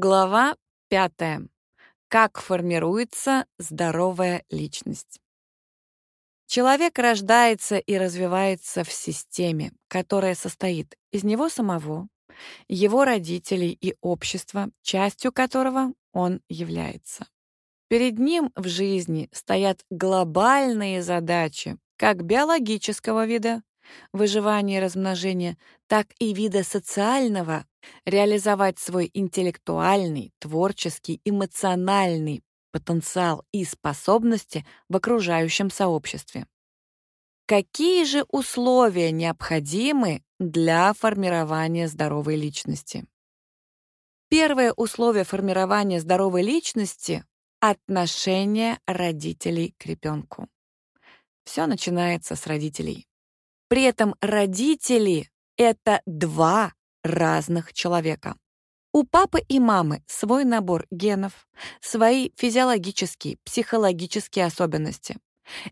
Глава пятая. Как формируется здоровая личность? Человек рождается и развивается в системе, которая состоит из него самого, его родителей и общества, частью которого он является. Перед ним в жизни стоят глобальные задачи как биологического вида, выживания и размножения, так и вида социального, реализовать свой интеллектуальный, творческий, эмоциональный потенциал и способности в окружающем сообществе. Какие же условия необходимы для формирования здоровой личности? Первое условие формирования здоровой личности — отношение родителей к ребенку. Все начинается с родителей. При этом родители — это два разных человека. У папы и мамы свой набор генов, свои физиологические, психологические особенности.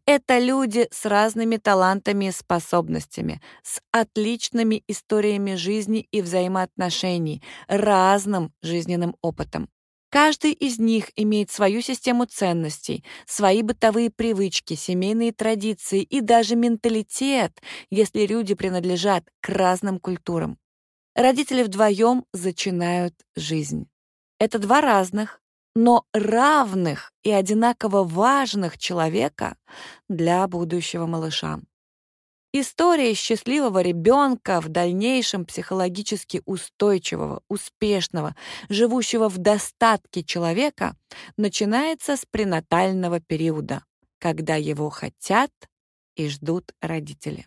Это люди с разными талантами и способностями, с отличными историями жизни и взаимоотношений, разным жизненным опытом. Каждый из них имеет свою систему ценностей, свои бытовые привычки, семейные традиции и даже менталитет, если люди принадлежат к разным культурам. Родители вдвоем зачинают жизнь. Это два разных, но равных и одинаково важных человека для будущего малыша. История счастливого ребенка, в дальнейшем психологически устойчивого, успешного, живущего в достатке человека, начинается с пренатального периода, когда его хотят и ждут родители.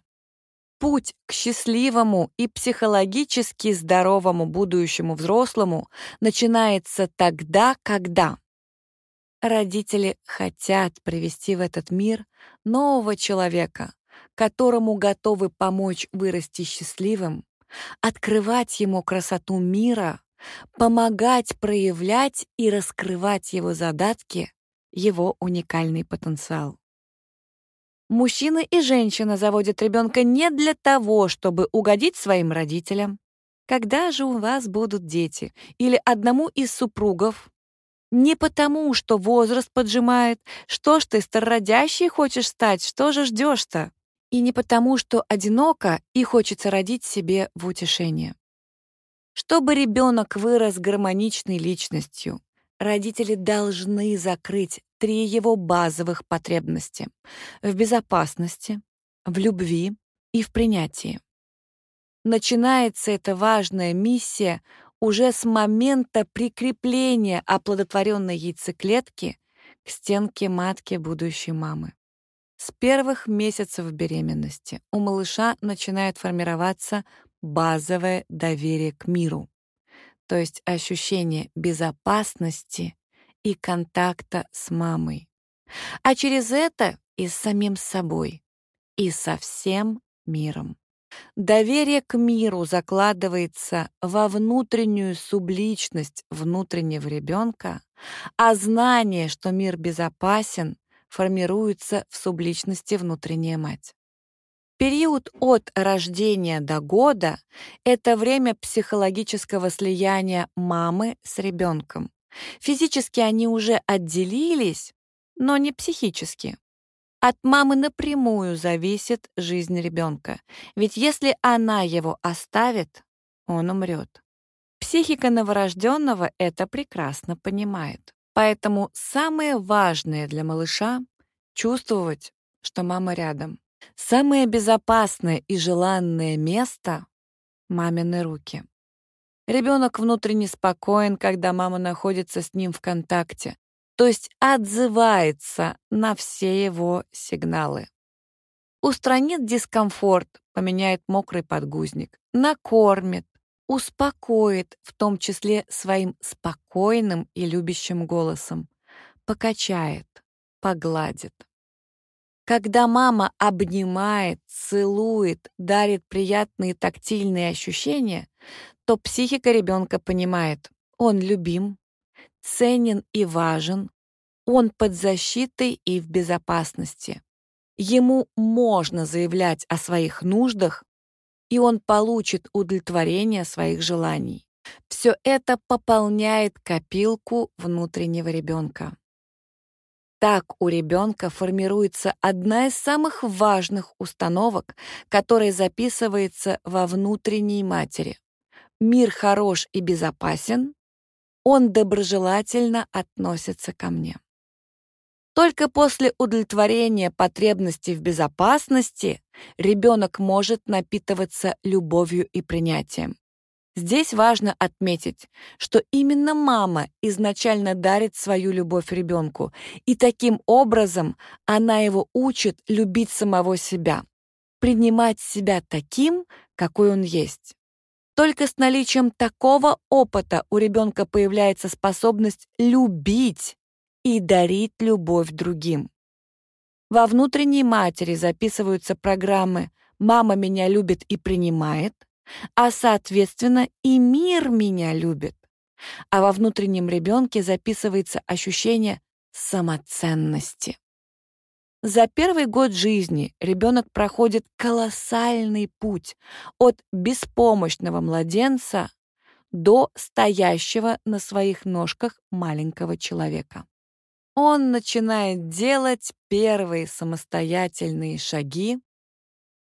Путь к счастливому и психологически здоровому будущему взрослому начинается тогда, когда родители хотят привести в этот мир нового человека, которому готовы помочь вырасти счастливым, открывать ему красоту мира, помогать проявлять и раскрывать его задатки, его уникальный потенциал. Мужчина и женщина заводят ребенка не для того, чтобы угодить своим родителям. Когда же у вас будут дети? Или одному из супругов? Не потому, что возраст поджимает. Что ж ты, старородящий, хочешь стать? Что же ждешь-то? И не потому, что одиноко и хочется родить себе в утешение. Чтобы ребенок вырос гармоничной личностью, родители должны закрыть три его базовых потребности — в безопасности, в любви и в принятии. Начинается эта важная миссия уже с момента прикрепления оплодотворенной яйцеклетки к стенке матки будущей мамы. С первых месяцев беременности у малыша начинает формироваться базовое доверие к миру, то есть ощущение безопасности и контакта с мамой. А через это и с самим собой, и со всем миром. Доверие к миру закладывается во внутреннюю субличность внутреннего ребенка, а знание, что мир безопасен, формируется в субличности внутренняя мать. Период от рождения до года — это время психологического слияния мамы с ребенком. Физически они уже отделились, но не психически. От мамы напрямую зависит жизнь ребенка, ведь если она его оставит, он умрет. Психика новорожденного это прекрасно понимает. Поэтому самое важное для малыша — чувствовать, что мама рядом. Самое безопасное и желанное место — мамины руки. Ребенок внутренне спокоен, когда мама находится с ним в контакте, то есть отзывается на все его сигналы. Устранит дискомфорт, поменяет мокрый подгузник, накормит, успокоит, в том числе своим спокойным и любящим голосом, покачает, погладит. Когда мама обнимает, целует, дарит приятные тактильные ощущения, то психика ребенка понимает, он любим, ценен и важен, он под защитой и в безопасности. Ему можно заявлять о своих нуждах и он получит удовлетворение своих желаний. Все это пополняет копилку внутреннего ребенка. Так у ребенка формируется одна из самых важных установок, которая записывается во внутренней матери. Мир хорош и безопасен, он доброжелательно относится ко мне. Только после удовлетворения потребностей в безопасности ребенок может напитываться любовью и принятием. Здесь важно отметить, что именно мама изначально дарит свою любовь ребенку, и таким образом она его учит любить самого себя, принимать себя таким, какой он есть. Только с наличием такого опыта у ребенка появляется способность любить и дарить любовь другим. Во внутренней матери записываются программы «Мама меня любит и принимает», а, соответственно, и мир меня любит. А во внутреннем ребенке записывается ощущение самоценности. За первый год жизни ребенок проходит колоссальный путь от беспомощного младенца до стоящего на своих ножках маленького человека. Он начинает делать первые самостоятельные шаги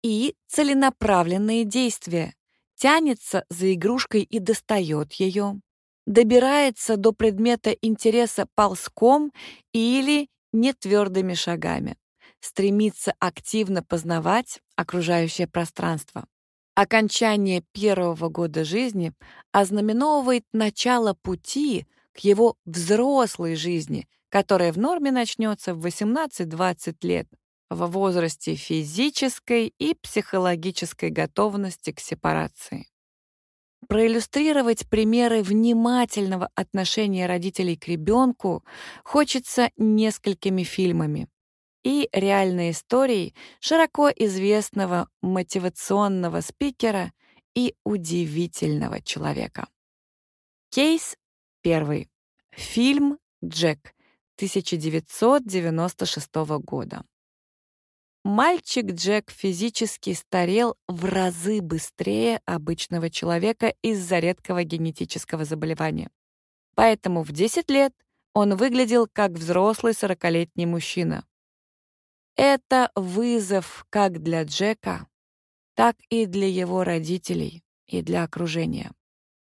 и целенаправленные действия, тянется за игрушкой и достает ее, добирается до предмета интереса ползком или нетвердыми шагами, стремится активно познавать окружающее пространство. Окончание первого года жизни ознаменовывает начало пути к его взрослой жизни, которая в норме начнется в 18-20 лет, в возрасте физической и психологической готовности к сепарации. Проиллюстрировать примеры внимательного отношения родителей к ребенку хочется несколькими фильмами и реальной историей широко известного мотивационного спикера и удивительного человека. Кейс первый. Фильм «Джек» 1996 года. Мальчик Джек физически старел в разы быстрее обычного человека из-за редкого генетического заболевания. Поэтому в 10 лет он выглядел как взрослый 40-летний мужчина. Это вызов как для Джека, так и для его родителей и для окружения.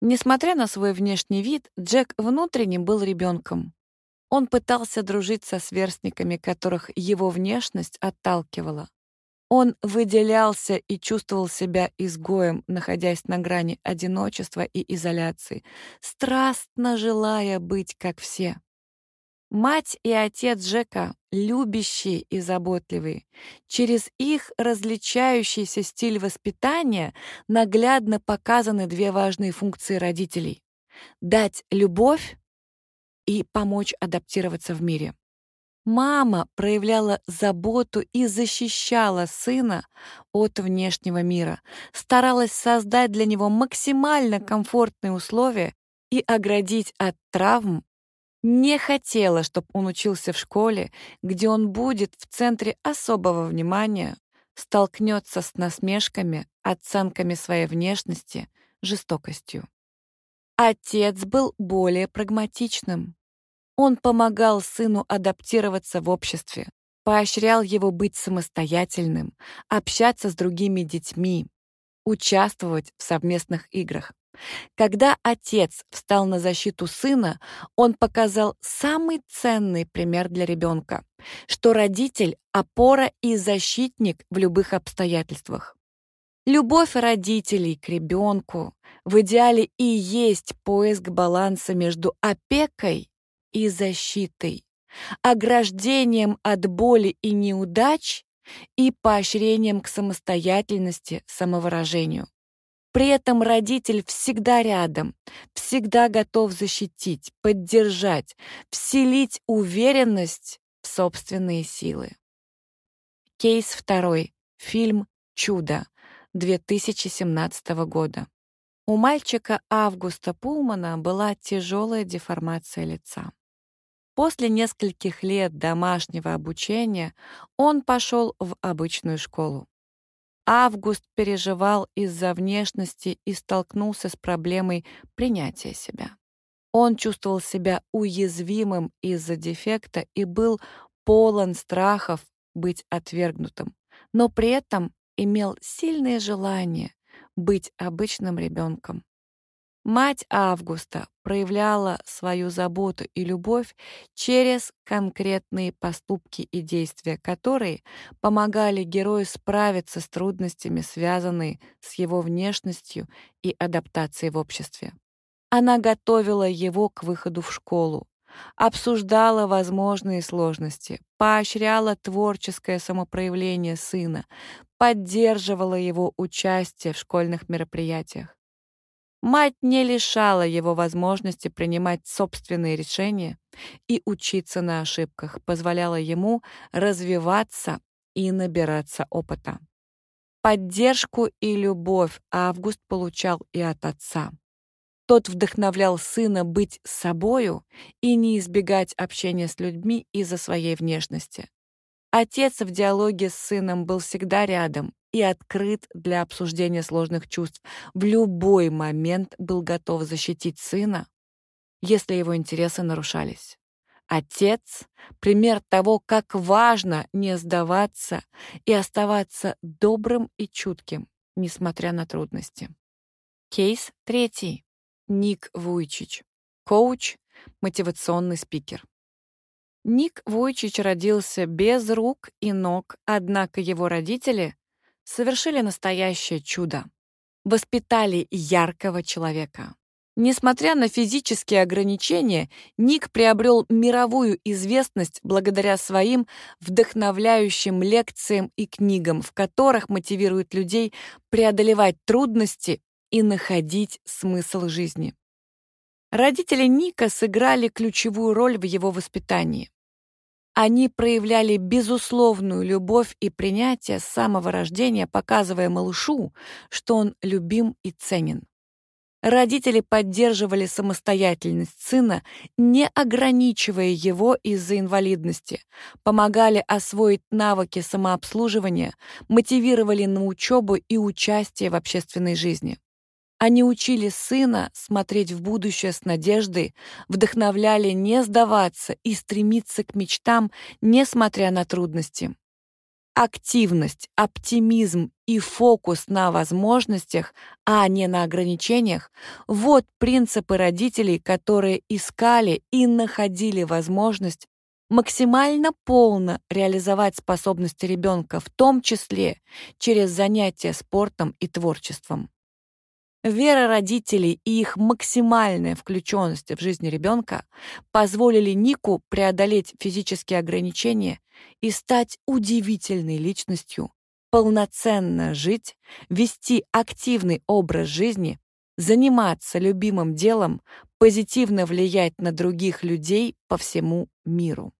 Несмотря на свой внешний вид, Джек внутренне был ребенком. Он пытался дружить со сверстниками, которых его внешность отталкивала. Он выделялся и чувствовал себя изгоем, находясь на грани одиночества и изоляции, страстно желая быть как все. Мать и отец Джека, любящие и заботливые, через их различающийся стиль воспитания наглядно показаны две важные функции родителей — дать любовь и помочь адаптироваться в мире. Мама проявляла заботу и защищала сына от внешнего мира, старалась создать для него максимально комфортные условия и оградить от травм, не хотела, чтобы он учился в школе, где он будет в центре особого внимания, столкнется с насмешками, оценками своей внешности, жестокостью. Отец был более прагматичным. Он помогал сыну адаптироваться в обществе, поощрял его быть самостоятельным, общаться с другими детьми, участвовать в совместных играх. Когда отец встал на защиту сына, он показал самый ценный пример для ребенка, что родитель — опора и защитник в любых обстоятельствах. Любовь родителей к ребенку в идеале и есть поиск баланса между опекой и защитой, ограждением от боли и неудач и поощрением к самостоятельности, самовыражению. При этом родитель всегда рядом, всегда готов защитить, поддержать, вселить уверенность в собственные силы. Кейс второй. Фильм «Чудо» 2017 года. У мальчика Августа Пулмана была тяжелая деформация лица. После нескольких лет домашнего обучения он пошел в обычную школу. Август переживал из-за внешности и столкнулся с проблемой принятия себя. Он чувствовал себя уязвимым из-за дефекта и был полон страхов быть отвергнутым, но при этом имел сильное желание быть обычным ребенком. Мать Августа проявляла свою заботу и любовь через конкретные поступки и действия, которые помогали герою справиться с трудностями, связанные с его внешностью и адаптацией в обществе. Она готовила его к выходу в школу, обсуждала возможные сложности, поощряла творческое самопроявление сына, поддерживала его участие в школьных мероприятиях. Мать не лишала его возможности принимать собственные решения и учиться на ошибках, позволяла ему развиваться и набираться опыта. Поддержку и любовь Август получал и от отца. Тот вдохновлял сына быть собою и не избегать общения с людьми из-за своей внешности. Отец в диалоге с сыном был всегда рядом и открыт для обсуждения сложных чувств. В любой момент был готов защитить сына, если его интересы нарушались. Отец — пример того, как важно не сдаваться и оставаться добрым и чутким, несмотря на трудности. Кейс третий. Ник Вуйчич. Коуч, мотивационный спикер. Ник Вуйчич родился без рук и ног, однако его родители совершили настоящее чудо. Воспитали яркого человека. Несмотря на физические ограничения, Ник приобрел мировую известность благодаря своим вдохновляющим лекциям и книгам, в которых мотивирует людей преодолевать трудности и находить смысл жизни. Родители Ника сыграли ключевую роль в его воспитании. Они проявляли безусловную любовь и принятие с самого рождения, показывая малышу, что он любим и ценен. Родители поддерживали самостоятельность сына, не ограничивая его из-за инвалидности, помогали освоить навыки самообслуживания, мотивировали на учебу и участие в общественной жизни. Они учили сына смотреть в будущее с надеждой, вдохновляли не сдаваться и стремиться к мечтам, несмотря на трудности. Активность, оптимизм и фокус на возможностях, а не на ограничениях — вот принципы родителей, которые искали и находили возможность максимально полно реализовать способности ребенка, в том числе через занятия спортом и творчеством. Вера родителей и их максимальная включенность в жизнь ребенка позволили Нику преодолеть физические ограничения и стать удивительной личностью, полноценно жить, вести активный образ жизни, заниматься любимым делом, позитивно влиять на других людей по всему миру.